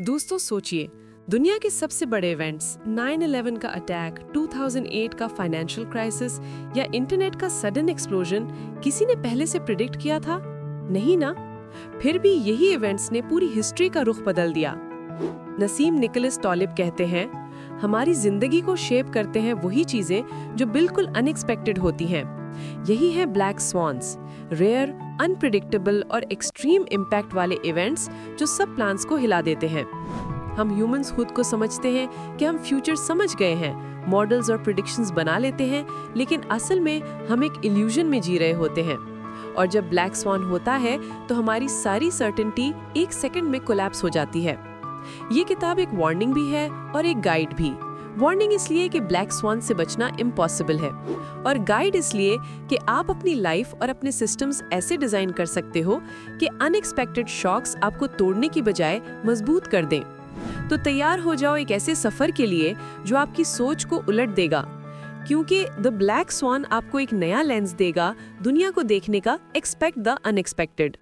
दोस्तों, सोचिए, दुनिया के सबसे बड़े इवेंट्स 9/11 का अटैक 2008 का फाइनेंशियल क्राइसिस या इंटरनेट का सडन एक्सप्लोजन किसी ने पहले से प्रिडिक्ट किया था? नहीं ना? फिर भी यही इवेंट्स ने पूरी हिस्ट्री का रुख बदल दिया। नसीम निकोलस टॉलिब कहते हैं, हमारी ज़िंदगी को शेप करते हैं वही चीज़ें जो बिल्कुल अनएक्सपेक्टेड होती हैं। यही है ब्लैक स्वॉन्स रेयर अनप्रिडिक्टेबल और एक्सट्रीम इम्पैक्ट वाले इवेंट्स जो सब प्लान्स को हिला देते हैं। हम ह्यूमंस खुद को समझते हैं कि हम फ्यूचर समझ गए हैं मॉडल्स और प्रिडिक्शंस बना लेते हैं, लेकिन असल में हम एक इल्यूजन में जी रहे होते हैं। और जब ब्लैक स्वान होता है तो हमारी सारी सर्टेनिटी एक सेकंड में कोलैप्स हो जाती है। ये किताब एक वार्निंग भी है और एक गाइड भी। वार्निंग इसलिए कि ब्लैक स्वान से बचना इम्पॉसिबल है। और गाइड इसलिए कि आप अपनी लाइफ और अपने सिस्टम्स ऐसे डिज़ाइन कर सकते हो कि अनएक्सपेक्टेड शॉक्स आपको तोड़ने की बजाय मज़बूत कर दें। तो तैयार हो जाओ एक ऐसे सफ़र के लिए जो आपकी सोच को उलट देगा। क्योंकि द ब्लैक स्वान आपको एक नया लेंस देगा दुनिया को देखने का एक्सपेक्ट द अनएक्सपेक्टेड